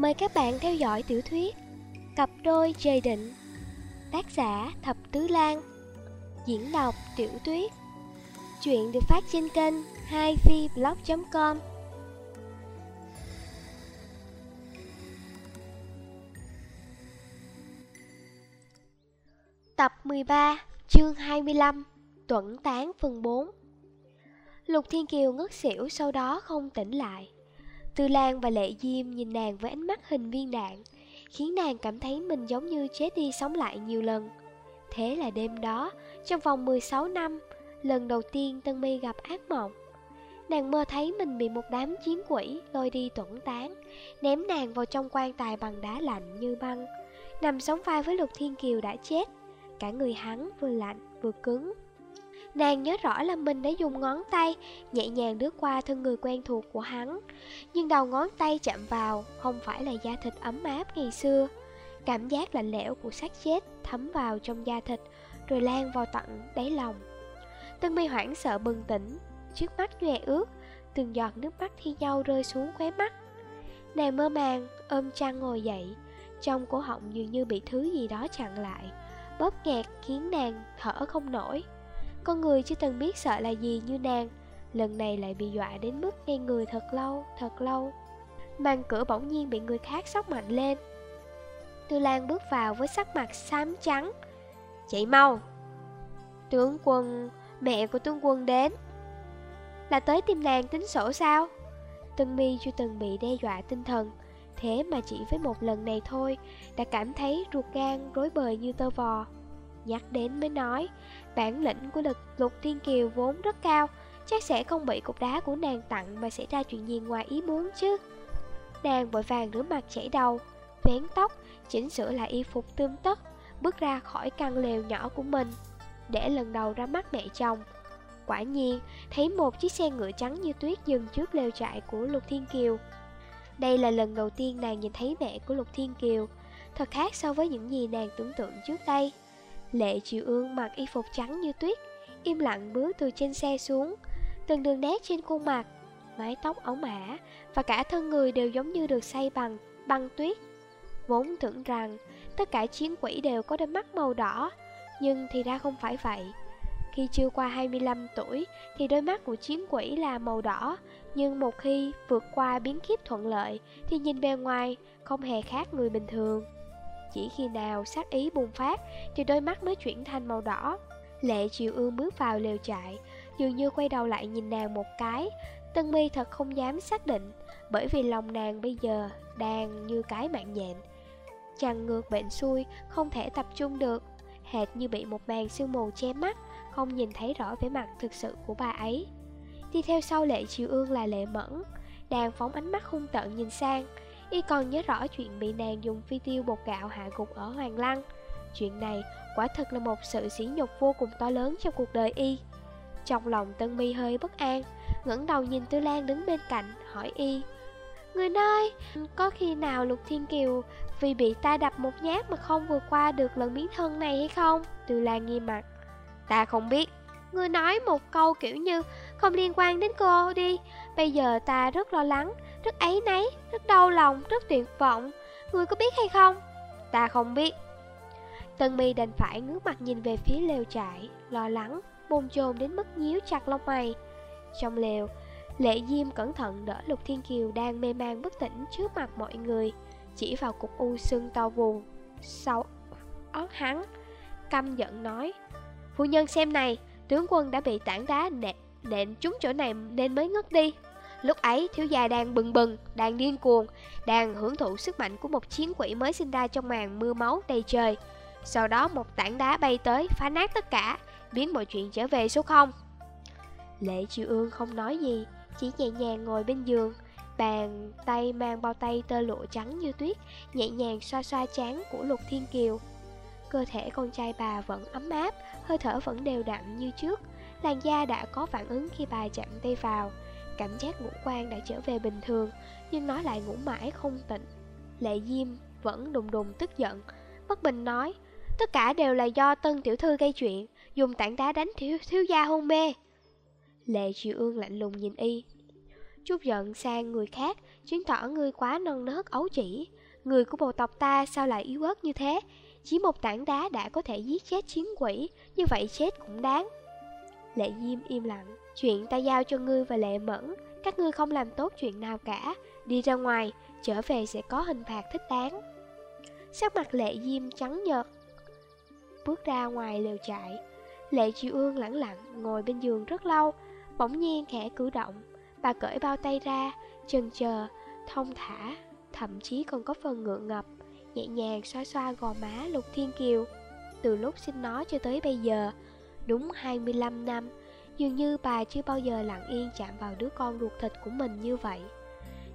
Mời các bạn theo dõi tiểu thuyết Cặp đôi trời định Tác giả Thập Tứ Lan Diễn đọc Tiểu Tuyết. Chuyện được phát trên kênh 2vblog.com Tập 13, chương 25 Tuẩn tán phần 4 Lục Thiên Kiều ngất xỉu sau đó không tỉnh lại. Tư Lan và Lệ Diêm nhìn nàng với ánh mắt hình viên đạn Khiến nàng cảm thấy mình giống như chết đi sống lại nhiều lần. Thế là đêm đó, trong vòng 16 năm Lần đầu tiên Tân My gặp ác mộng Nàng mơ thấy mình bị một đám chiến quỷ lôi đi tuẩn tán Ném nàng vào trong quan tài bằng đá lạnh như băng Nằm sống vai với Lục Thiên Kiều đã chết Cả người hắn vừa lạnh vừa cứng. Nàng nhớ rõ là mình đã dùng ngón tay nhẹ nhàng lướt qua thân người quen thuộc của hắn. Nhưng đầu ngón tay chạm vào không phải là da thịt ấm áp ngày xưa. Cảm giác lạnh lẽo của xác chết thấm vào trong da thịt, Rồi lan vào tận đáy lòng. Tân mi hoảng sợ bừng tỉnh, Trước mắt nhòe ướt, Từng giọt nước mắt thi nhau rơi xuống khóe mắt. Nàng mơ màng, ôm chăn ngồi dậy, Trong cổ họng dường như bị thứ gì đó chặn lại. Bóp nghẹt khiến nàng thở không nổi con người chưa từng biết sợ là gì như nàng. Lần này lại bị dọa đến mức ngay người thật lâu, thật lâu. Màn cửa bỗng nhiên bị người khác sóc mạnh lên. Tư Lan bước vào với sắc mặt xám trắng. Chạy mau. Tướng quân, mẹ của tướng quân đến. Là tới tìm nàng tính sổ sao? Tân mi chưa từng bị đe dọa tinh thần. Thế mà chỉ với một lần này thôi Đã cảm thấy ruột gan rối bời như tơ vò. Nhắc đến mới nói Bản lĩnh của lực lục thiên kiều vốn rất cao, Chắc sẽ không bị cục đá của nàng tặng Mà xảy ra chuyện gì ngoài ý muốn chứ? Nàng vội vàng rửa mặt chảy đầu, Vén tóc, Chỉnh sửa lại y phục tươm tất, Bước ra khỏi căn lều nhỏ của mình, Để lần đầu ra mắt mẹ chồng. Quả nhiên, Thấy một chiếc xe ngựa trắng như tuyết dừng trước lều trại của Lục Thiên Kiều. Đây là lần đầu tiên nàng nhìn thấy mẹ của Lục Thiên Kiều, Thật khác so với những gì nàng tưởng tượng trước đây. Lệ Triều Ương mặc y phục trắng như tuyết, Im lặng bước từ trên xe xuống. Từng đường nét trên khuôn mặt, Mái tóc ống ả Và cả thân người đều giống như được xây bằng băng tuyết. Vốn tưởng rằng Tất cả chiến quỷ đều có đôi mắt màu đỏ, Nhưng thì ra không phải vậy. Khi chưa qua 25 tuổi Thì đôi mắt của chiến quỷ là màu đỏ, Nhưng một khi vượt qua biến kiếp thuận lợi Thì nhìn bề ngoài không hề khác người bình thường chỉ khi nào sát ý bùng phát Thì đôi mắt mới chuyển thành màu đỏ. Lệ Triều Ương bước vào lều trại, Dường như quay đầu lại nhìn nàng một cái. Tân mi thật không dám xác định, Bởi vì lòng nàng bây giờ Đang như cái mạng nhện. Chằng ngược bệnh xuôi, Không thể tập trung được. Hệt như bị một màn sương mù che mắt, Không nhìn thấy rõ vẻ mặt thực sự của bà ấy. Đi theo sau lệ triều ương là lệ mẫn. Nàng phóng ánh mắt hung tợn nhìn sang Y còn nhớ rõ chuyện bị nàng dùng phi tiêu bột gạo hạ gục ở Hoàng Lăng. Chuyện này quả thật là một sự sỉ nhục vô cùng to lớn trong cuộc đời Y. Trong lòng Tân Mi hơi bất an ngẩng đầu nhìn Tư Lan đứng bên cạnh hỏi Y Người nói, có khi nào Lục Thiên Kiều vì bị ta đập một nhát mà không vượt qua được lần biến thân này hay không? Tư Lan nghi mặt Ta không biết. Người nói một câu kiểu như không liên quan đến cô đi Bây giờ ta rất lo lắng rất ấy nấy, rất đau lòng, rất tuyệt vọng Người có biết hay không? Ta không biết Tân mi đành phải ngước mặt nhìn về phía lều trại Lo lắng, bồn chồn đến mức nhíu chặt lông mày Trong lều, Lệ Diêm cẩn thận đỡ Lục Thiên Kiều đang mê man bất tỉnh trước mặt mọi người Chỉ vào cục u sưng to vùng. Sau ớt hắn Căm giận nói Phu nhân xem này, tướng quân đã bị tảng đá nện, nện trúng chỗ này nên mới ngất đi Lúc ấy thiếu gia đang bừng bừng, đang điên cuồng Đang hưởng thụ sức mạnh của một chiến quỷ mới sinh ra trong màn mưa máu đầy trời. Sau đó một tảng đá bay tới phá nát tất cả Biến mọi chuyện trở về số 0 Lệ chiêu Ương không nói gì Chỉ nhẹ nhàng ngồi bên giường Bàn tay mang bao tay tơ lụa trắng như tuyết Nhẹ nhàng xoa xoa chán của Lục Thiên Kiều. Cơ thể con trai bà vẫn ấm áp Hơi thở vẫn đều đặn như trước. Làn da đã có phản ứng khi bà chạm tay vào. Cảm giác ngũ quan đã trở về bình thường Nhưng nó lại ngủ mãi không tỉnh. Lệ Diêm vẫn đùng đùng tức giận. Bất bình nói Tất cả đều là do tân tiểu thư gây chuyện Dùng tảng đá đánh thiếu, thiếu gia hôn mê. Lệ Triều Ương lạnh lùng nhìn y. Chút giận sang người khác Chứng tỏ ngươi quá nâng nớt ấu chỉ. Người của bộ tộc ta sao lại yếu ớt như thế? Chỉ một tảng đá đã có thể giết chết chiến quỷ Như vậy chết cũng đáng. Lệ Diêm im lặng. Chuyện ta giao cho ngươi và Lệ Mẫn Các ngươi không làm tốt chuyện nào cả. Đi ra ngoài Trở về sẽ có hình phạt thích đáng. Sắc mặt Lệ Diêm trắng nhợt Bước ra ngoài lều trại. Lệ Chiêu Ương lẳng lặng ngồi bên giường rất lâu Bỗng nhiên khẽ cử động. Bà cởi bao tay ra Chần chờ, thông thả Thậm chí còn có phần ngượng ngập Nhẹ nhàng xoa xoa gò má Lục Thiên Kiều. Từ lúc sinh nó cho tới bây giờ Đúng 25 năm Dường như bà chưa bao giờ lặng yên chạm vào đứa con ruột thịt của mình như vậy.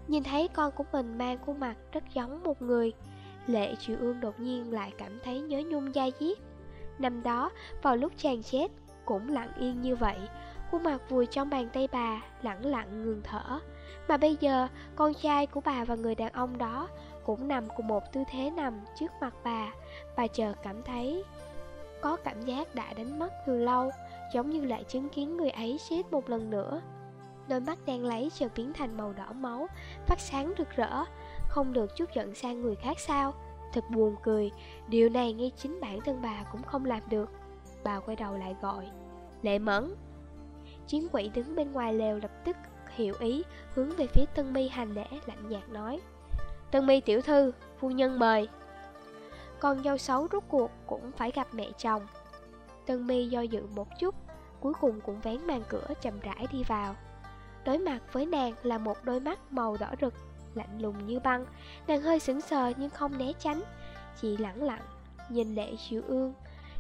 Nhìn thấy con của mình mang khuôn mặt rất giống một người Lệ Triệu Ương đột nhiên lại cảm thấy nhớ nhung dai diết. Năm đó, vào lúc chàng chết, cũng lặng yên như vậy Khuôn mặt vùi trong bàn tay bà, lặng lặng ngừng thở. Mà bây giờ, con trai của bà và người đàn ông đó Cũng nằm cùng một tư thế nằm trước mặt bà. Bà chờ cảm thấy có cảm giác đã đánh mất từ lâu. Giống như lại chứng kiến người ấy chết một lần nữa. Đôi mắt đang lấy chợt biến thành màu đỏ máu, Phát sáng rực rỡ. Không được chút giận sang người khác sao? Thật buồn cười. Điều này ngay chính bản thân bà cũng không làm được. Bà quay đầu lại gọi. Lệ mẫn. Chiến quỷ đứng bên ngoài lều lập tức hiểu ý, Hướng về phía Tân mi hành lễ, lạnh nhạt nói. Tân mi tiểu thư, Phu nhân mời. Con dâu xấu rút cuộc cũng phải gặp mẹ chồng. Tân mi do dự một chút Cuối cùng cũng vén màn cửa chậm rãi đi vào. Đối mặt với nàng là một đôi mắt màu đỏ rực, Lạnh lùng như băng. Nàng hơi sững sờ nhưng không né tránh, Chỉ lẳng lặng Nhìn lệ chịu ương,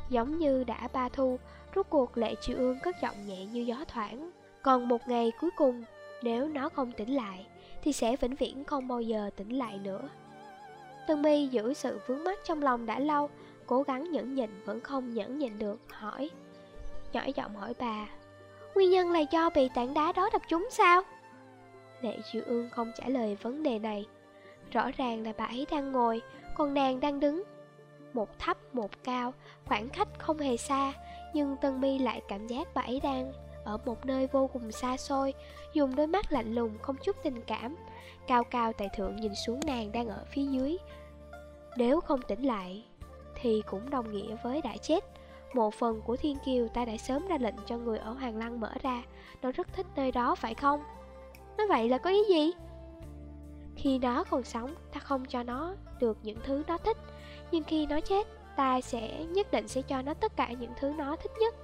Giống như đã ba thu. Rốt cuộc lệ chịu ương cất giọng nhẹ như gió thoảng. Còn một ngày cuối cùng, Nếu nó không tỉnh lại, Thì sẽ vĩnh viễn không bao giờ tỉnh lại nữa. Tân mi giữ sự vướng mắt trong lòng đã lâu, Cố gắng nhẫn nhịn vẫn không nhẫn nhịn được, Hỏi Nhỏ giọng hỏi bà. Nguyên nhân là do bị tảng đá đó đập trúng sao? Lệ Diệu Ương không trả lời vấn đề này. Rõ ràng là bà ấy đang ngồi, Còn nàng đang đứng. Một thấp, một cao, Khoảng cách không hề xa, Nhưng Tân Mi lại cảm giác bà ấy đang Ở một nơi vô cùng xa xôi, Dùng đôi mắt lạnh lùng không chút tình cảm, Cao cao tại thượng nhìn xuống nàng đang ở phía dưới. Nếu không tỉnh lại, Thì cũng đồng nghĩa với đã chết một phần của Thiên Kiều ta đã sớm ra lệnh cho người ở Hoàng Lăng mở ra. Nó rất thích nơi đó phải không? Nói vậy là có ý gì? Khi nó còn sống, ta không cho nó được những thứ nó thích. Nhưng khi nó chết, ta sẽ nhất định sẽ cho nó tất cả những thứ nó thích nhất.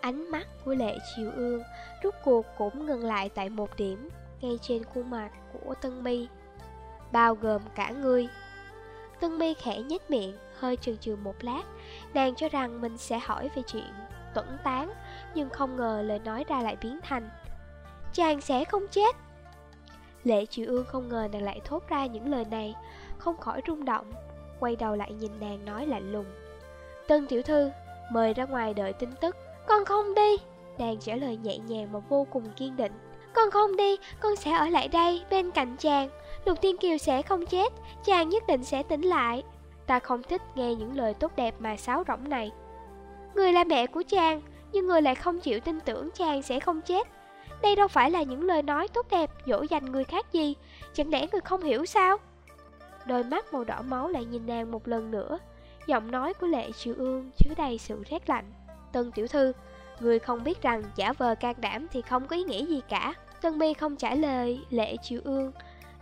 Ánh mắt của lệ chiều ương rút cuộc cũng ngừng lại tại một điểm Ngay trên khuôn mặt của Tân Mi. Bao gồm cả người Tân Mi khẽ nhếch miệng, hơi chừng chừ một lát. Nàng cho rằng mình sẽ hỏi về chuyện tuẩn tán, Nhưng không ngờ lời nói ra lại biến thành, Chàng sẽ không chết. Lệ Triệu Ương không ngờ nàng lại thốt ra những lời này, Không khỏi rung động, Quay đầu lại nhìn nàng nói lạnh lùng, Tân tiểu thư, Mời ra ngoài đợi tin tức. Con không đi. Nàng trả lời nhẹ nhàng mà vô cùng kiên định, Con không đi, Con sẽ ở lại đây bên cạnh chàng. Lục Tiên Kiều sẽ không chết, Chàng nhất định sẽ tỉnh lại. Ta không thích nghe những lời tốt đẹp mà sáo rỗng này. Người là mẹ của chàng, Nhưng người lại không chịu tin tưởng chàng sẽ không chết. Đây đâu phải là những lời nói tốt đẹp, Dỗ dành người khác gì, Chẳng lẽ người không hiểu sao? Đôi mắt màu đỏ máu lại nhìn nàng một lần nữa. Giọng nói của lệ triệu ương chứa đầy sự rét lạnh. Tân tiểu thư, Người không biết rằng giả vờ can đảm thì không có ý nghĩa gì cả. Tân mi không trả lời, lệ triệu ương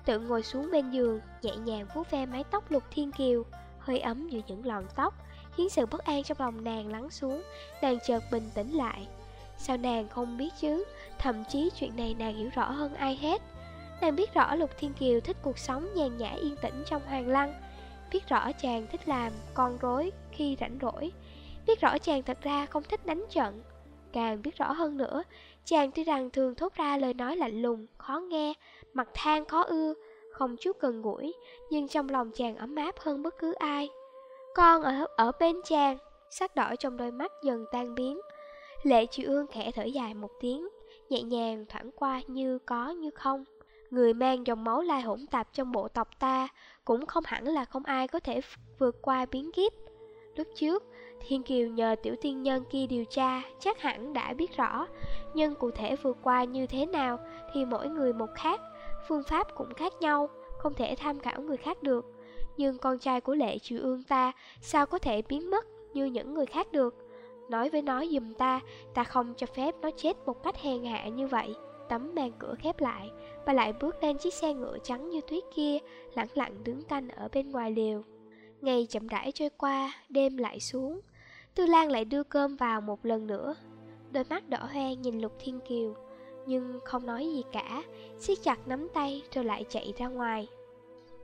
Tự ngồi xuống bên giường, Nhẹ nhàng vuốt ve mái tóc lục thiên kiều hơi ấm giữa những lọn tóc Khiến sự bất an trong lòng nàng lắng xuống Nàng chợt bình tĩnh lại. Sao nàng không biết chứ? Thậm chí chuyện này nàng hiểu rõ hơn ai hết. Nàng biết rõ Lục Thiên Kiều thích cuộc sống nhàn nhã yên tĩnh trong hoàng lăng. Biết rõ chàng thích làm con rối khi rảnh rỗi. Biết rõ chàng thật ra không thích đánh trận. Càng biết rõ hơn nữa Chàng tuy rằng thường thốt ra lời nói lạnh lùng, khó nghe Mặt than khó ưa không chút gần gũi, nhưng trong lòng chàng ấm áp hơn bất cứ ai. Con ở ở bên chàng, sắc đỏ trong đôi mắt dần tan biến. Lệ Chị Ương khẽ thở dài một tiếng, nhẹ nhàng thoảng qua như có như không. Người mang dòng máu lai hỗn tạp trong bộ tộc ta cũng không hẳn là không ai có thể vượt qua biến kiếp. Lúc trước, Thiên Kiều nhờ tiểu tiên nhân kia điều tra, chắc hẳn đã biết rõ. Nhưng cụ thể vượt qua như thế nào thì mỗi người một khác, phương pháp cũng khác nhau, không thể tham khảo người khác được. Nhưng con trai của lệ trừ ương ta sao có thể biến mất như những người khác được? Nói với nó dùm ta, ta không cho phép nó chết một cách hèn hạ như vậy. Tấm màn cửa khép lại, và lại bước lên chiếc xe ngựa trắng như tuyết kia, lặng lặng đứng canh ở bên ngoài liều. Ngày chậm rãi trôi qua, đêm lại xuống. Tư Lan lại đưa cơm vào một lần nữa. Đôi mắt đỏ hoe nhìn Lục Thiên Kiều, nhưng không nói gì cả, siết chặt nắm tay rồi lại chạy ra ngoài.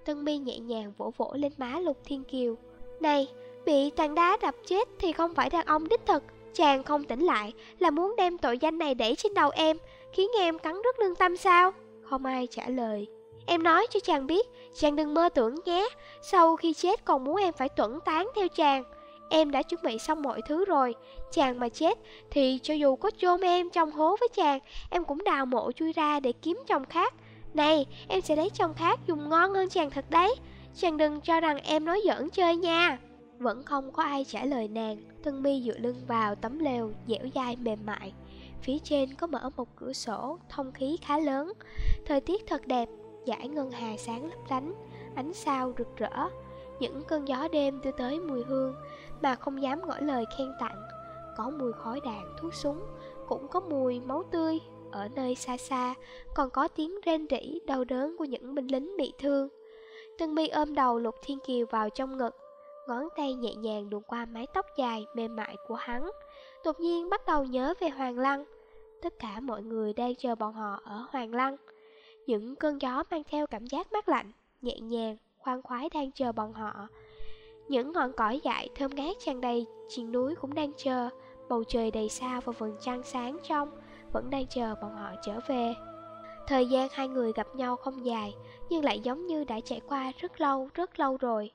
Tân mi nhẹ nhàng vỗ vỗ lên má Lục Thiên Kiều. Này, bị tàn đá đập chết thì không phải đàn ông đích thực. Chàng không tỉnh lại là muốn đem tội danh này đẩy trên đầu em, khiến em cắn rất lương tâm sao? Không ai trả lời. Em nói cho chàng biết, chàng đừng mơ tưởng nhé. Sau khi chết còn muốn em phải tuẩn tán theo chàng. Em đã chuẩn bị xong mọi thứ rồi. Chàng mà chết thì cho dù có chôn em trong hố với chàng, Em cũng đào mộ chui ra để kiếm chồng khác. Này, em sẽ lấy chồng khác dùng ngon hơn chàng thật đấy. Chàng đừng cho rằng em nói giỡn chơi nha. Vẫn không có ai trả lời nàng. Tân mi dựa lưng vào tấm lều, dẻo dai, mềm mại. Phía trên có mở một cửa sổ, thông khí khá lớn. Thời tiết thật đẹp Giải ngân hà sáng lấp lánh, Ánh sao rực rỡ. Những cơn gió đêm đưa tới mùi hương mà không dám ngỏ lời khen tặng. Có mùi khói đạn thuốc súng, cũng có mùi máu tươi ở nơi xa xa, còn có tiếng rên rỉ đau đớn của những binh lính bị thương. Tân mi ôm đầu Lục Thiên Kiều vào trong ngực, ngón tay nhẹ nhàng đụng qua mái tóc dài mềm mại của hắn. Đột nhiên bắt đầu nhớ về Hoàng Lăng. Tất cả mọi người đang chờ bọn họ ở Hoàng Lăng. Những cơn gió mang theo cảm giác mát lạnh, nhẹ nhàng, khoan khoái đang chờ bọn họ. Những ngọn cỏ dại thơm ngát tràn đầy trên núi cũng đang chờ, bầu trời đầy sao và vầng trăng sáng trong vẫn đang chờ bọn họ trở về. Thời gian hai người gặp nhau không dài, nhưng lại giống như đã trải qua rất lâu, rất lâu rồi.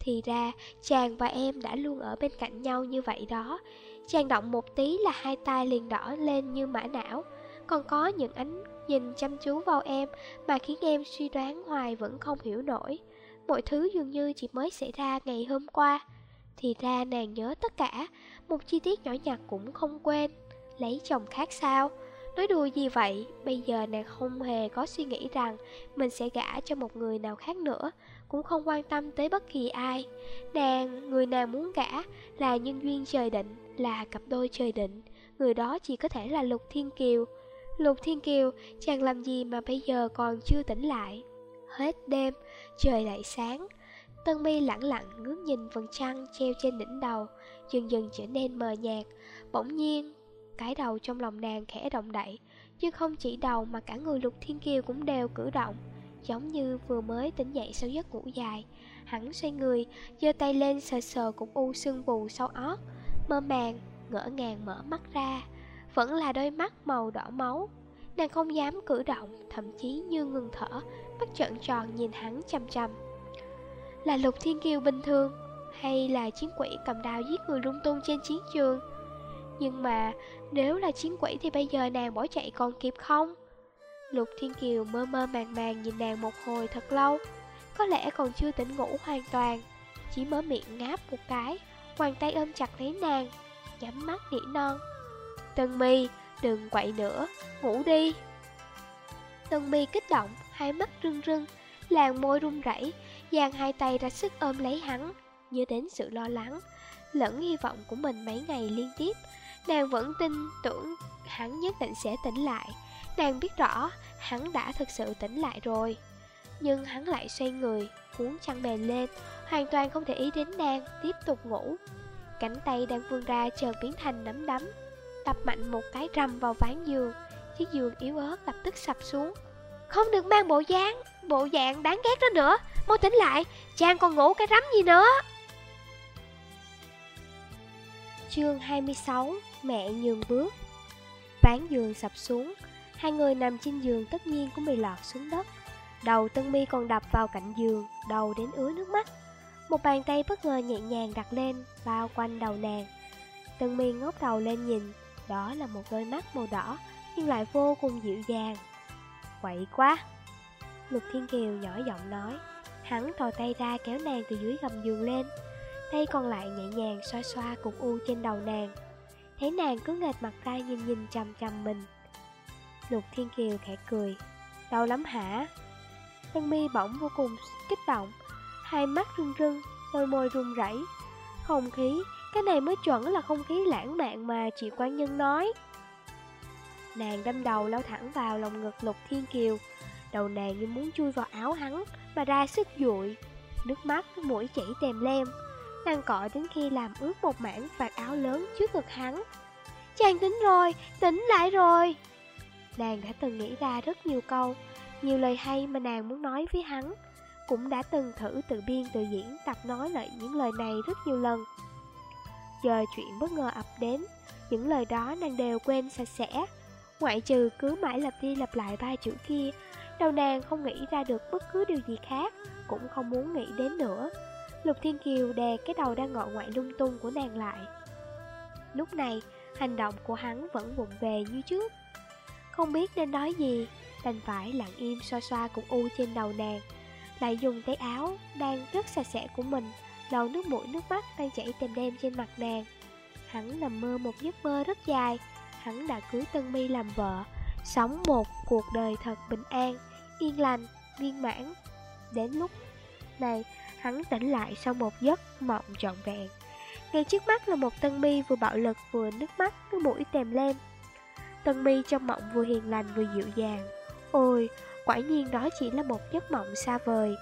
Thì ra, chàng và em đã luôn ở bên cạnh nhau như vậy đó. Chàng động một tí là hai tay liền đỏ lên như mã não, còn có những ánh nhìn chăm chú vào em mà khiến em suy đoán hoài vẫn không hiểu nổi. Mọi thứ dường như chỉ mới xảy ra ngày hôm qua. Thì ra nàng nhớ tất cả Một chi tiết nhỏ nhặt cũng không quên. Lấy chồng khác sao? Nói đùa gì vậy? Bây giờ nàng không hề có suy nghĩ rằng Mình sẽ gả cho một người nào khác nữa Cũng không quan tâm tới bất kỳ ai. Nàng, người nàng muốn gả Là nhân duyên trời định Là cặp đôi trời định. Người đó chỉ có thể là Lục Thiên Kiều. Lục Thiên Kiều, chàng làm gì mà bây giờ còn chưa tỉnh lại? Hết đêm, trời lại sáng. Tân mi lặng lặng ngước nhìn vầng trăng treo trên đỉnh đầu Dần dần trở nên mờ nhạt. Bỗng nhiên, cái đầu trong lòng nàng khẽ động đậy Nhưng không chỉ đầu mà cả người lục thiên kiều cũng đều cử động Giống như vừa mới tỉnh dậy sau giấc ngủ dài. Hắn xoay người, giơ tay lên sờ sờ cục u sương bù sau ót Mơ màng, ngỡ ngàng mở mắt ra. Vẫn là đôi mắt màu đỏ máu. Nàng không dám cử động, thậm chí như ngừng thở Mắt trợn tròn nhìn hắn chăm chăm Là lục thiên kiều bình thường, Hay là chiến quỷ cầm đao giết người lung tung trên chiến trường? Nhưng mà, nếu là chiến quỷ thì bây giờ nàng bỏ chạy còn kịp không? Lục Thiên Kiều mơ mơ màng màng nhìn nàng một hồi thật lâu, Có lẽ còn chưa tỉnh ngủ hoàn toàn, Chỉ mở miệng ngáp một cái Hoàng tay ôm chặt lấy nàng, Nhắm mắt nỉ non. Tân mi, đừng quậy nữa, Ngủ đi. Tân mi kích động hai mắt rưng rưng, làn môi run rẩy, giang hai tay ra sức ôm lấy hắn, nhớ đến sự lo lắng, lẫn hy vọng của mình mấy ngày liên tiếp. Nàng vẫn tin tưởng hắn nhất định sẽ tỉnh lại, nàng biết rõ hắn đã thực sự tỉnh lại rồi. Nhưng hắn lại xoay người, cuốn chăn mền lên, hoàn toàn không để ý đến nàng, tiếp tục ngủ. Cánh tay đang vươn ra chợt biến thành nắm đấm, tập mạnh một cái rầm vào ván giường, chiếc giường yếu ớt lập tức sập xuống. Không được mang bộ dáng, Bộ dạng đáng ghét đó nữa. Mau tỉnh lại Chàng còn ngủ cái rắm gì nữa. Chương 26 Mẹ nhường bước. Ván giường sập xuống, Hai người nằm trên giường tất nhiên cũng bị lọt xuống đất. Đầu Tân mi còn đập vào cạnh giường, Đầu đến ứa nước mắt. Một bàn tay bất ngờ nhẹ nhàng đặt lên, Bao quanh đầu nàng. Tân mi ngóc đầu lên nhìn, Đó là một đôi mắt màu đỏ. Nhưng lại vô cùng dịu dàng. Quậy quá. Lục Thiên Kiều nhỏ giọng nói. Hắn thò tay ra kéo nàng từ dưới gầm giường lên. Tay còn lại nhẹ nhàng xoa xoa cục u trên đầu nàng. Thấy nàng cứ nghệt mặt ra nhìn nhìn chằm chằm mình. Lục Thiên Kiều khẽ cười. Đau lắm hả? Tân mi bỗng vô cùng kích động. Hai mắt rưng rưng, đôi môi run rẩy. Không khí, cái này mới chuẩn là không khí lãng mạn mà chị quan nhân nói. Nàng đâm đầu lao thẳng vào lòng ngực Lục Thiên Kiều. Đầu nàng như muốn chui vào áo hắn Mà ra sức dụi. Nước mắt, mũi chảy tèm lem. Nàng cọ đến khi làm ướt một mảng vạt áo lớn trước ngực hắn. Chàng tính rồi, tính lại rồi. Nàng đã từng nghĩ ra rất nhiều câu Nhiều lời hay mà nàng muốn nói với hắn. Cũng đã từng thử tự biên tự diễn tập nói lại những lời này rất nhiều lần. Giờ chuyện bất ngờ ập đến Những lời đó nàng đều quên sạch sẽ. Ngoại trừ cứ mãi lặp đi lặp lại ba chữ kia Đầu nàng không nghĩ ra được bất cứ điều gì khác Cũng không muốn nghĩ đến nữa. Lục Thiên Kiều đè cái đầu đang ngọ ngoại lung tung của nàng lại. Lúc này, hành động của hắn vẫn vụng về như trước. Không biết nên nói gì Đành phải lặng im xoa xoa cục u trên đầu nàng Lại dùng tay áo đang rất sạch sẽ của mình Lau nước mũi nước mắt đang chảy tèm đêm trên mặt nàng. Hắn nằm mơ một giấc mơ rất dài Hắn đã cưới Tân Mi làm vợ Sống một cuộc đời thật bình an Yên lành, viên mãn. Đến lúc này Hắn tỉnh lại sau một giấc mộng trọn vẹn. Ngay trước mắt là một Tân Mi vừa bạo lực vừa nước mắt nước mũi tèm lên Tân Mi trong mộng vừa hiền lành vừa dịu dàng. Ôi, quả nhiên đó chỉ là một giấc mộng xa vời.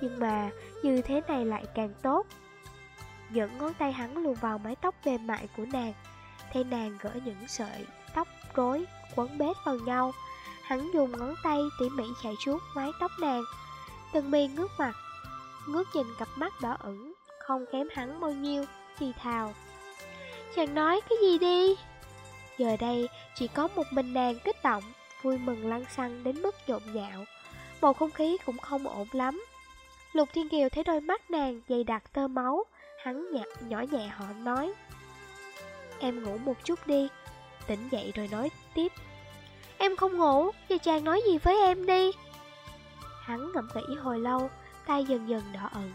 Nhưng mà như thế này lại càng tốt. Những ngón tay hắn luồn vào mái tóc mềm mại của nàng Thấy nàng gỡ những sợi tóc rối quấn bết vào nhau. Hắn dùng ngón tay tỉ mỉ chạy chuốt mái tóc nàng. Tân mi ngước mặt Ngước nhìn cặp mắt đỏ ửng Không kém hắn bao nhiêu Thì thào. Chàng nói cái gì đi? Giờ đây chỉ có một mình nàng kích động Vui mừng lăn xăng đến mức nhộn nhạo. Bầu không khí cũng không ổn lắm. Lục Thiên Kiều thấy đôi mắt nàng dày đặc tơ máu Hắn nhạt, nhỏ nhẹ họ nói. Em ngủ một chút đi. Tỉnh dậy rồi nói tiếp. Em không ngủ Vậy chàng nói gì với em đi? Hắn ngậm nghĩ hồi lâu tay dần dần đỏ ẩn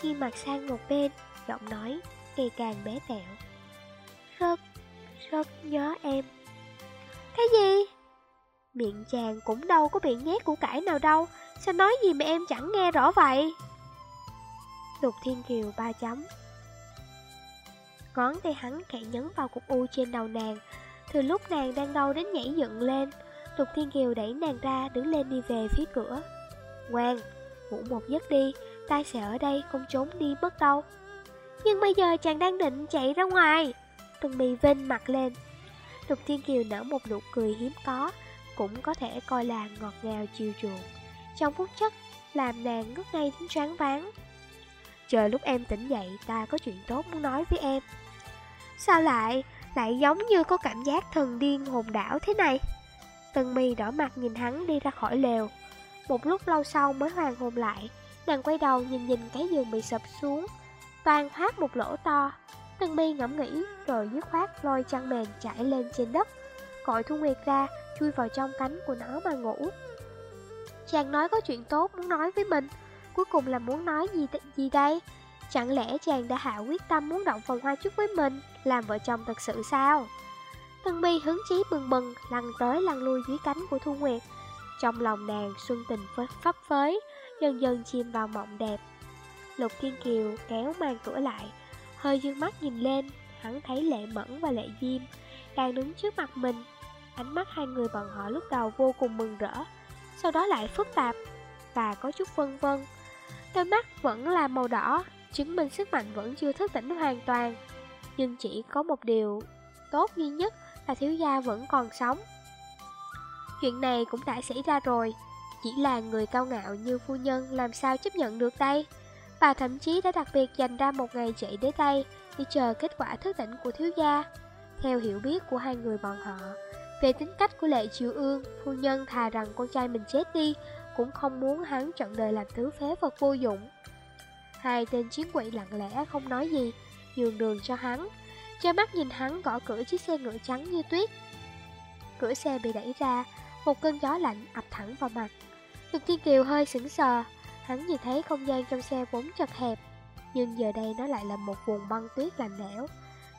Khi mặt sang một bên Giọng nói ngày càng bé tẹo. Rất, rất nhớ em. Cái gì? Miệng chàng cũng đâu có bị nhét của cải nào đâu Sao nói gì mà em chẳng nghe rõ vậy? Lục Thiên Kiều ba chấm. Ngón tay hắn khẽ nhấn vào cục u trên đầu nàng. Từ lúc nàng đang đau đến nhảy dựng lên Lục Thiên Kiều đẩy nàng ra đứng lên đi về phía cửa. Ngoan, ngủ một giấc đi Ta sẽ ở đây không trốn đi mất đâu Nhưng bây giờ chàng đang định chạy ra ngoài. Từng bì vinh mặt lên. Lục Thiên Kiều nở một nụ cười hiếm có Cũng có thể coi là ngọt ngào chiều chuộng. Trong phút chốc Làm nàng ngất ngay đến choáng váng. Chờ lúc em tỉnh dậy Ta có chuyện tốt muốn nói với em. Sao lại Lại giống như có cảm giác thần điên hồn đảo thế này? Tân mi đỏ mặt nhìn hắn đi ra khỏi lều. Một lúc lâu sau mới hoàn hồn lại, Nàng quay đầu nhìn nhìn cái giường bị sập xuống, Toàn thoát một lỗ to. Tân mi ngẫm nghĩ, Rồi dứt khoát lôi chăn mền trải lên trên đất, Gọi Thu Nguyệt ra, Chui vào trong cánh của nó mà ngủ. Chàng nói có chuyện tốt muốn nói với mình, Cuối cùng là muốn nói gì gì đây? Chẳng lẽ chàng đã hạ quyết tâm muốn động phòng hoa chúc với mình, Làm vợ chồng thật sự sao? Tân mi hứng chí bừng bừng, Lăn tới lăn lui dưới cánh của Thu Nguyệt. Trong lòng nàng, xuân tình phấp phới, Dần dần chìm vào mộng đẹp. Lục Thiên Kiều kéo mang cửa lại, Hơi dương mắt nhìn lên, Hắn thấy Lệ Mẫn và Lệ Diêm Đang đứng trước mặt mình. Ánh mắt hai người bọn họ lúc đầu vô cùng mừng rỡ, Sau đó lại phức tạp Và có chút vân vân. Đôi mắt vẫn là màu đỏ Chứng minh sức mạnh vẫn chưa thức tỉnh hoàn toàn. Nhưng chỉ có một điều tốt duy nhất là thiếu gia vẫn còn sống. Chuyện này cũng đã xảy ra rồi. Chỉ là người cao ngạo như phu nhân làm sao chấp nhận được đây? Bà thậm chí đã đặc biệt dành ra một ngày chạy đến đây Để chờ kết quả thức tỉnh của thiếu gia. Theo hiểu biết của hai người bọn họ, Về tính cách của lệ triều ương, Phu nhân thà rằng con trai mình chết đi, Cũng không muốn hắn chọn đời làm thứ phế vật vô dụng. Hai tên chiến quỷ lặng lẽ không nói gì, Nhường đường cho hắn. Cho mắt nhìn hắn gõ cửa chiếc xe ngựa trắng như tuyết. Cửa xe bị đẩy ra, Một cơn gió lạnh ập thẳng vào mặt. Lục Thiên Kiều hơi sững sờ, Hắn nhìn thấy không gian trong xe vốn chật hẹp, Nhưng giờ đây nó lại là một vùng băng tuyết lạnh lẽo.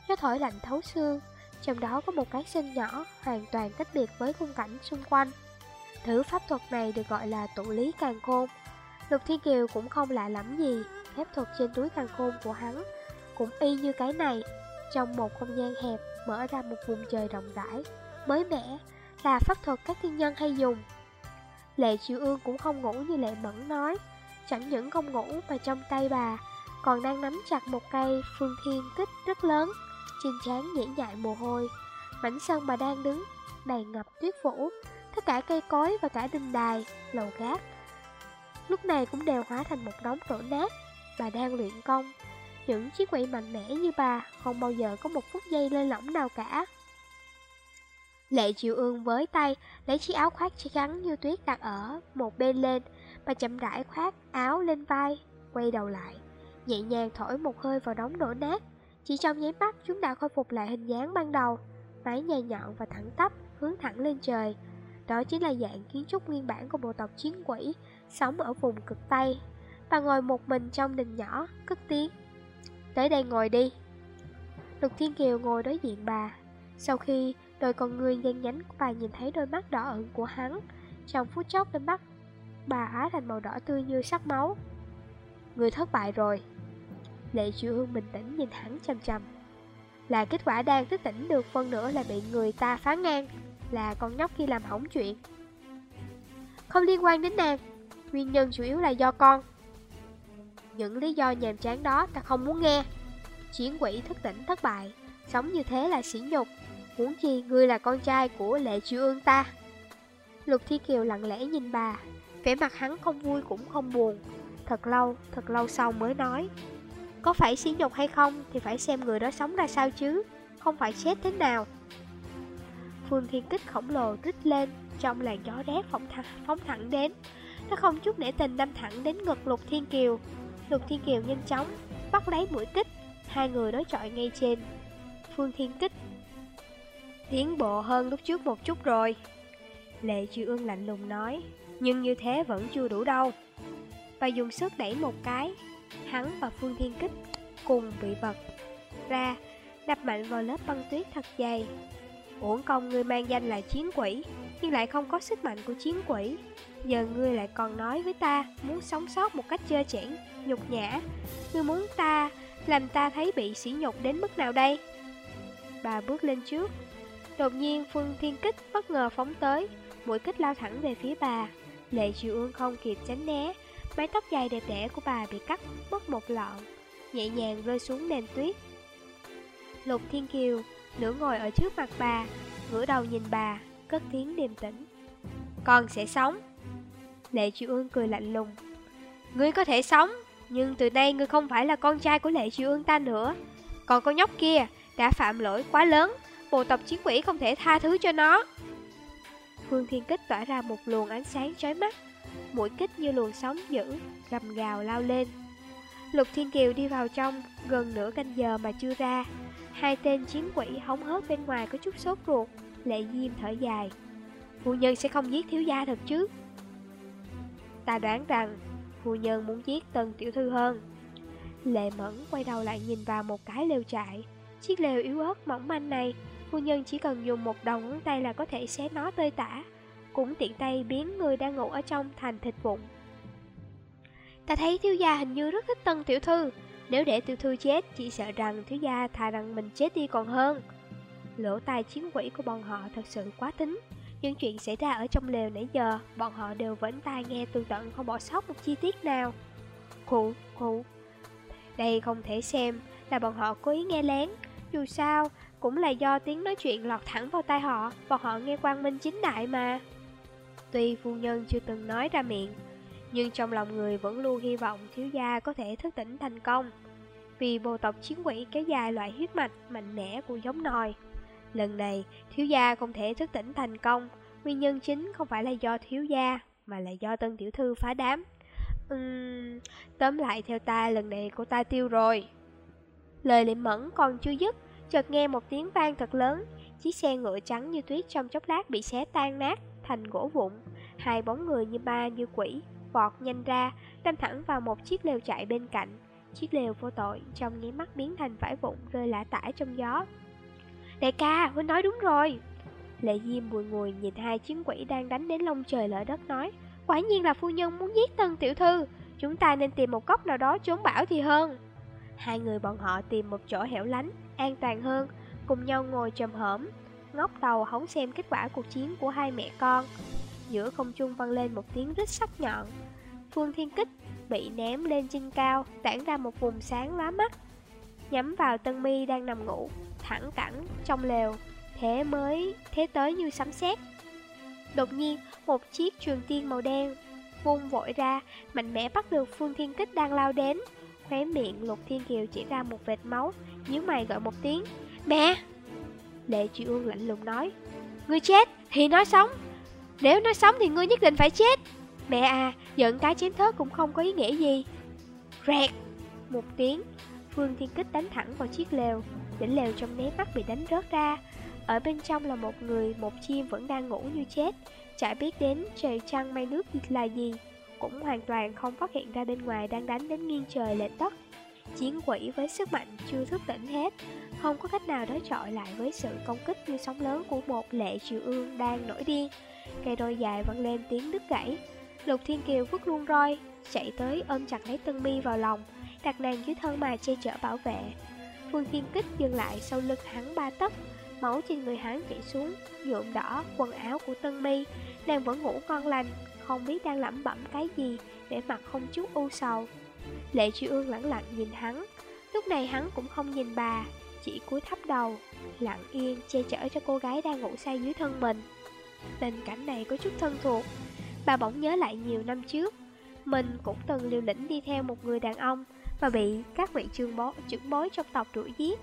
Gió thổi lạnh thấu xương, Trong đó có một cái sân nhỏ Hoàn toàn tách biệt với khung cảnh xung quanh. Thứ pháp thuật này được gọi là tụ lý càng khôn. Lục Thiên Kiều cũng không lạ lắm gì. Phép thuật trên túi thằng khôn của hắn. Cũng y như cái này Trong một không gian hẹp Mở ra một vùng trời rộng rãi Mới mẻ Là pháp thuật các thiên nhân hay dùng. Lệ Triệu Ương cũng không ngủ như Lệ Mẫn nói. Chẳng những không ngủ mà trong tay bà Còn đang nắm chặt một cây phương thiên kích rất lớn Trên trán nhễ nhại mồ hôi. Mảnh sân bà đang đứng Đầy ngập tuyết phủ Tất cả cây cối và cả đình đài, lầu gác Lúc này cũng đều hóa thành một đống đổ nát. Bà đang luyện công. Những chiếc quỷ mạnh mẽ như bà Không bao giờ có một phút giây lơi lỏng nào cả. Lệ chịu ương với tay Lấy chiếc áo khoác trắng như tuyết đặt ở Một bên lên. Bà chậm rãi khoác áo lên vai, Quay đầu lại, Nhẹ nhàng thổi một hơi vào đống đổ nát. Chỉ trong nháy mắt, chúng đã khôi phục lại hình dáng ban đầu. Mái nhà nhọn và thẳng tắp Hướng thẳng lên trời. Đó chính là dạng kiến trúc nguyên bản của bộ tộc chiến quỷ, Sống ở vùng cực Tây. Bà ngồi một mình trong đình nhỏ, Cất tiếng. Tới đây ngồi đi. Lục Thiên Kiều ngồi đối diện bà. Sau khi đôi con người gian nhánh của bà nhìn thấy đôi mắt đỏ ửng của hắn. Trong phút chốc, đôi mắt Bà hóa thành màu đỏ tươi như sắc máu. Người thất bại rồi. Lệ Triệu Hương bình tĩnh nhìn hắn chầm chầm Là kết quả đang thức tỉnh được phân nửa là bị người ta phá ngang, là con nhóc khi làm hỏng chuyện. Không liên quan đến nàng. Nguyên nhân chủ yếu là do con. Những lý do nhàm chán đó ta không muốn nghe. Chiến quỷ thức tỉnh thất bại Sống như thế là sỉ nhục. Muốn chi ngươi là con trai của lệ chư ương ta. Lục Thi Kiều lặng lẽ nhìn bà vẻ mặt hắn không vui cũng không buồn. Thật lâu, thật lâu sau mới nói Có phải sỉ nhục hay không Thì phải xem người đó sống ra sao chứ Không phải chết thế nào. Phương thiên kích khổng lồ rít lên Trong làn gió rét phóng thẳng, phóng thẳng đến. Nó không chút nể tình đâm thẳng đến ngực Lục Thiên Kiều. Lục Thiên Kiều nhanh chóng bắt lấy mũi kích. Hai người đối chọi ngay trên Phương Thiên Kích. Tiến bộ hơn lúc trước một chút rồi. Lệ Chi Ương lạnh lùng nói, Nhưng như thế vẫn chưa đủ đâu. Và dùng sức đẩy một cái, Hắn và Phương Thiên Kích cùng bị bật ra, Đập mạnh vào lớp băng tuyết thật dày. Uổng công người mang danh là chiến quỷ. Nhưng lại không có sức mạnh của chiến quỷ. Giờ ngươi lại còn nói với ta Muốn sống sót một cách chơ chẽn, Nhục nhã. Ngươi muốn ta, Làm ta thấy bị sỉ nhục đến mức nào đây? Bà bước lên trước. Đột nhiên Phương Thiên Kích bất ngờ phóng tới, Mũi kích lao thẳng về phía bà. Lệ Triều Ương không kịp tránh né, Mái tóc dài đẹp đẽ của bà bị cắt mất một lọn, Nhẹ nhàng rơi xuống nền tuyết. Lục Thiên Kiều Nửa ngồi ở trước mặt bà, ngửa đầu nhìn bà. Cất tiếng điềm tĩnh. Con sẽ sống. Lệ Triệu Ương cười lạnh lùng. Ngươi có thể sống, Nhưng từ nay ngươi không phải là con trai của Lệ Triệu Ương ta nữa. Còn con nhóc kia Đã phạm lỗi quá lớn, Bộ tộc chiến quỷ không thể tha thứ cho nó. Phương Thiên Kích tỏa ra một luồng ánh sáng chói mắt. Mũi kích như luồng sóng dữ, Gầm gào lao lên. Lục Thiên Kiều đi vào trong, Gần nửa canh giờ mà chưa ra. Hai tên chiến quỷ hóng hớt bên ngoài có chút sốt ruột. Lệ Diêm thở dài. Phu nhân sẽ không giết thiếu gia thật chứ? Ta đoán rằng Phu nhân muốn giết Tần Tiểu Thư hơn. Lệ Mẫn quay đầu lại nhìn vào một cái lều trại. Chiếc lều yếu ớt mỏng manh này Phu nhân chỉ cần dùng một đầu ngón tay là có thể xé nó tơi tả Cũng tiện tay biến người đang ngủ ở trong thành thịt vụn. Ta thấy thiếu gia hình như rất thích Tân Tiểu Thư. Nếu để tiểu thư chết, chỉ sợ rằng thiếu gia thà rằng mình chết đi còn hơn. Lỗ tai chiến quỷ của bọn họ thật sự quá tính. Những chuyện xảy ra ở trong lều nãy giờ, bọn họ đều vẫn tai nghe tương tận không bỏ sót một chi tiết nào. Khụ, khụ. Đây không thể xem là bọn họ cố ý nghe lén. Dù sao, cũng là do tiếng nói chuyện lọt thẳng vào tai họ, bọn họ nghe quang minh chính đại mà. Tuy phu nhân chưa từng nói ra miệng, nhưng trong lòng người vẫn luôn hy vọng thiếu gia có thể thức tỉnh thành công Vì bộ tộc chiến quỷ kéo dài loại huyết mạch mạnh mẽ của giống nòi Lần này thiếu gia không thể thức tỉnh thành công. Nguyên nhân chính không phải là do thiếu gia Mà là do tân tiểu thư phá đám. Uhm, tóm lại theo ta lần này cô ta tiêu rồi. Lời liệm mẫn còn chưa dứt Chợt nghe một tiếng vang thật lớn. Chiếc xe ngựa trắng như tuyết trong chốc lát bị xé tan nát Thành gỗ vụn. Hai bóng người như ma như quỷ vọt nhanh ra, đâm thẳng vào một chiếc lều chạy bên cạnh, Chiếc lều vô tội trong nháy mắt biến thành vải vụn rơi lả tả trong gió. Đại ca, Huynh nói đúng rồi. Lệ Diêm bùi ngùi nhìn hai chiến quỷ đang đánh đến lông trời lỡ đất nói Quả nhiên là phu nhân muốn giết tân tiểu thư Chúng ta nên tìm một góc nào đó trốn bão thì hơn. Hai người bọn họ tìm một chỗ hẻo lánh, an toàn hơn Cùng nhau ngồi trầm hởm Ngóc đầu hóng xem kết quả cuộc chiến của hai mẹ con. Giữa không trung vang lên một tiếng rít sắc nhọn. Phương Thiên Kích bị ném lên trên cao Tản ra một vùng sáng lóa mắt. Nhắm vào Tân Mi đang nằm ngủ. Thẳng cẳng trong lều Thế mới thế tới như sấm sét. Đột nhiên một chiếc trường tiên màu đen vung vội ra Mạnh mẽ bắt được Phương Thiên Kích đang lao đến. Khóe miệng Lục Thiên Kiều chỉ ra một vệt máu nhíu mày gọi một tiếng Mẹ! Lệ Chị Uông lạnh lùng nói Ngươi chết thì nói sống Nếu nói sống thì ngươi nhất định phải chết. Mẹ à, giận cái chém thớt cũng không có ý nghĩa gì. Rẹt Một tiếng Phương Thiên Kích đánh thẳng vào chiếc lều. Đỉnh lều trong nháy mắt bị đánh rớt ra. Ở bên trong là một người, một chim vẫn đang ngủ như chết. Chả biết đến trời trăng mây nước là gì Cũng hoàn toàn không phát hiện ra bên ngoài đang đánh đến nghiêng trời lệch đất. Chiến quỷ với sức mạnh chưa thức tỉnh hết Không có cách nào đối chọi lại với sự công kích như sóng lớn của một lệ triều ương đang nổi điên. Cây đôi dài văng lên tiếng đứt gãy. Lục Thiên Kiều vứt luôn roi Chạy tới ôm chặt lấy Tân Mi vào lòng Đặt nàng dưới thân mà che chở bảo vệ. Phương Thiên Kích dừng lại sau lưng hắn ba tấc, Máu trên người hắn chảy xuống, nhuộm đỏ quần áo của Tân Mi. Nàng vẫn ngủ ngon lành, Không biết đang lẩm bẩm cái gì Để mặt không chút u sầu. Lệ Truy Ương lặng lặng nhìn hắn. Lúc này hắn cũng không nhìn bà, Chỉ cúi thấp đầu, Lặng yên che chở cho cô gái đang ngủ say dưới thân mình. Tình cảnh này có chút thân thuộc, Bà bỗng nhớ lại nhiều năm trước. Mình cũng từng liều lĩnh đi theo một người đàn ông và bị các vị trường bó, trưởng bối trong tộc đuổi giết.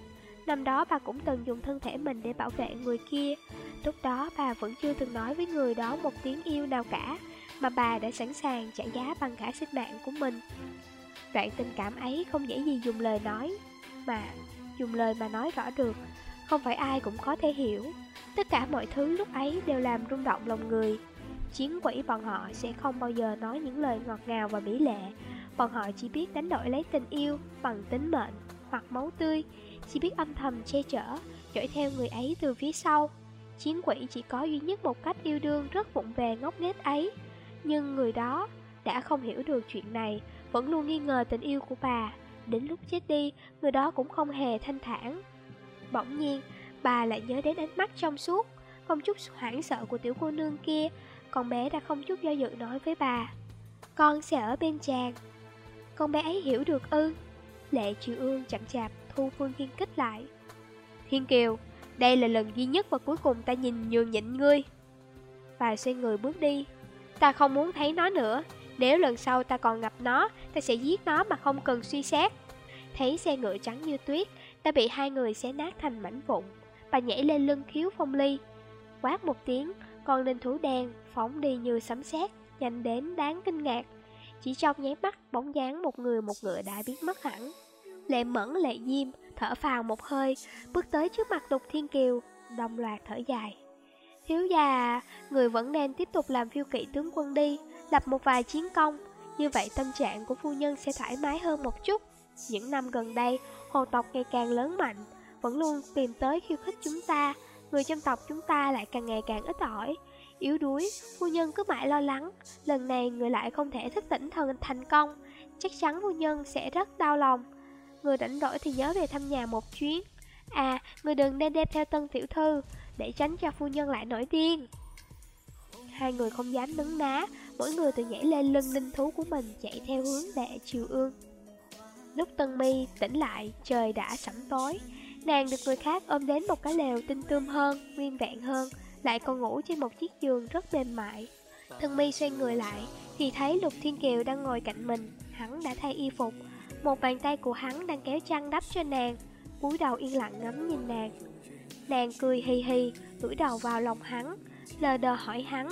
Năm đó bà cũng từng dùng thân thể mình để bảo vệ người kia. Lúc đó bà vẫn chưa từng nói với người đó một tiếng yêu nào cả Mà bà đã sẵn sàng trả giá bằng cả sinh mạng của mình. Đoạn tình cảm ấy không dễ gì dùng lời nói Mà dùng lời mà nói rõ được. Không phải ai cũng có thể hiểu. Tất cả mọi thứ lúc ấy đều làm rung động lòng người. Chiến quỷ bọn họ sẽ không bao giờ nói những lời ngọt ngào và mỹ lệ Bọn họ chỉ biết đánh đổi lấy tình yêu bằng tính mệnh hoặc máu tươi Chỉ biết âm thầm che chở, dõi theo người ấy từ phía sau. Chiến quỷ chỉ có duy nhất một cách yêu đương rất vụng về ngốc nghếch ấy. Nhưng người đó đã không hiểu được chuyện này Vẫn luôn nghi ngờ tình yêu của bà. Đến lúc chết đi, người đó cũng không hề thanh thản. Bỗng nhiên, bà lại nhớ đến ánh mắt trong suốt Không chút hoảng sợ của tiểu cô nương kia. Con bé đã không chút do dự nói với bà Con sẽ ở bên chàng. Con bé ấy hiểu được ư? Lệ Triệu Ương chậm chạp thu Phương Thiên Kích lại. Thiên Kiều, đây là lần duy nhất và cuối cùng ta nhìn nhường nhịn ngươi. Và xoay người bước đi. Ta không muốn thấy nó nữa. Nếu lần sau ta còn gặp nó Ta sẽ giết nó mà không cần suy xét. Thấy xe ngựa trắng như tuyết Ta bị hai người xé nát thành mảnh vụn. Bà nhảy lên lưng khiếu phong ly. Quát một tiếng Con linh thú đen phóng đi như sấm sét Nhanh đến đáng kinh ngạc. Chỉ trong nháy mắt bóng dáng một người một ngựa đã biến mất hẳn Lệ mẫn lệ diêm thở phào một hơi, bước tới trước mặt Lục Thiên Kiều, đồng loạt thở dài. Thiếu già, người vẫn nên tiếp tục làm phiêu kỵ tướng quân đi, lập một vài chiến công, như vậy tâm trạng của phu nhân sẽ thoải mái hơn một chút. Những năm gần đây, hồ tộc ngày càng lớn mạnh, vẫn luôn tìm tới khiêu khích chúng ta, người trong tộc chúng ta lại càng ngày càng ít ỏi. Yếu đuối, phu nhân cứ mãi lo lắng, lần này người lại không thể thức tỉnh thần thành công, chắc chắn phu nhân sẽ rất đau lòng. Người rảnh rỗi thì nhớ về thăm nhà một chuyến. À, người đừng nên đem theo tân tiểu thư Để tránh cho phu nhân lại nổi điên. Hai người không dám nấn ná. Mỗi người tự nhảy lên lưng linh thú của mình Chạy theo hướng đệ chiều ương. Lúc Tân Mi tỉnh lại Trời đã sẫm tối. Nàng được người khác ôm đến một cái lều tinh tươm hơn Nguyên vẹn hơn Lại còn ngủ trên một chiếc giường rất mềm mại. Thân Mi xoay người lại Thì thấy Lục Thiên Kiều đang ngồi cạnh mình Hắn đã thay y phục. Một bàn tay của hắn đang kéo chăn đắp cho nàng cúi đầu yên lặng ngắm nhìn nàng. Nàng cười hì hì Đuổi đầu vào lòng hắn Lờ đờ hỏi hắn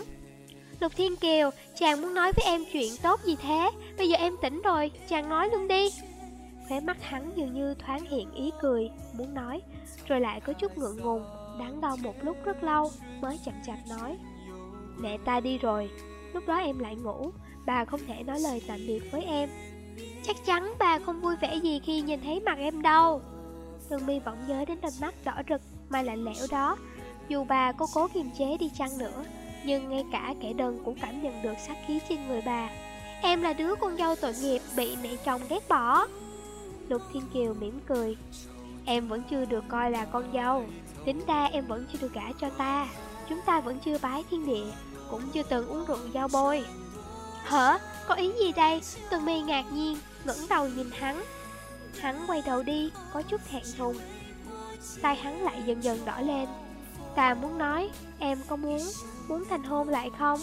Lục Thiên Kiều, chàng muốn nói với em chuyện tốt gì thế? Bây giờ em tỉnh rồi, chàng nói luôn đi. Khóe mắt hắn dường như thoáng hiện ý cười, Muốn nói, Rồi lại có chút ngượng ngùng, Đắn đau một lúc rất lâu, Mới chậm chạp nói. Mẹ ta đi rồi, Lúc đó em lại ngủ, Bà không thể nói lời tạm biệt với em. Chắc chắn bà không vui vẻ gì khi nhìn thấy mặt em đâu. Tường mi vẫn nhớ đến đôi mắt đỏ rực mà lạnh lẽo đó. Dù bà có cố kiềm chế đi chăng nữa, Nhưng ngay cả kẻ đơn cũng cảm nhận được sát khí trên người bà. Em là đứa con dâu tội nghiệp bị mẹ chồng ghét bỏ. Lục Thiên Kiều mỉm cười. Em vẫn chưa được coi là con dâu. Tính ra em vẫn chưa được gả cho ta. Chúng ta vẫn chưa bái thiên địa Cũng chưa từng uống rượu giao bôi. Hả? Có ý gì đây? Tường mi ngạc nhiên ngẩng đầu nhìn hắn. Hắn quay đầu đi, có chút thẹn thùng. Tay hắn lại dần dần đỏ lên. Ta muốn nói, em có muốn, muốn thành hôn lại không?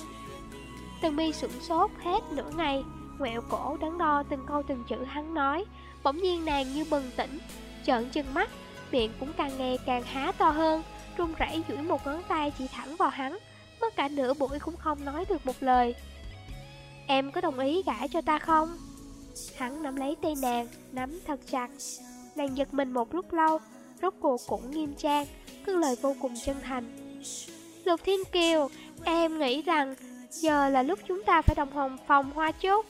Tường mi sửng sốt hết nửa ngày Ngoẹo cổ đắn đo từng câu từng chữ hắn nói Bỗng nhiên nàng như bừng tỉnh Trợn chân mắt Miệng cũng càng ngày càng há to hơn Run rẩy duỗi một ngón tay chỉ thẳng vào hắn Mất cả nửa buổi cũng không nói được một lời. Em có đồng ý gả cho ta không? Hắn nắm lấy tay nàng, nắm thật chặt. Nàng giật mình một lúc lâu Rốt cuộc cũng nghiêm trang Cứ lời vô cùng chân thành. Lục Thiên Kiều Em nghĩ rằng Giờ là lúc chúng ta phải đồng hồng phòng hoa chốt.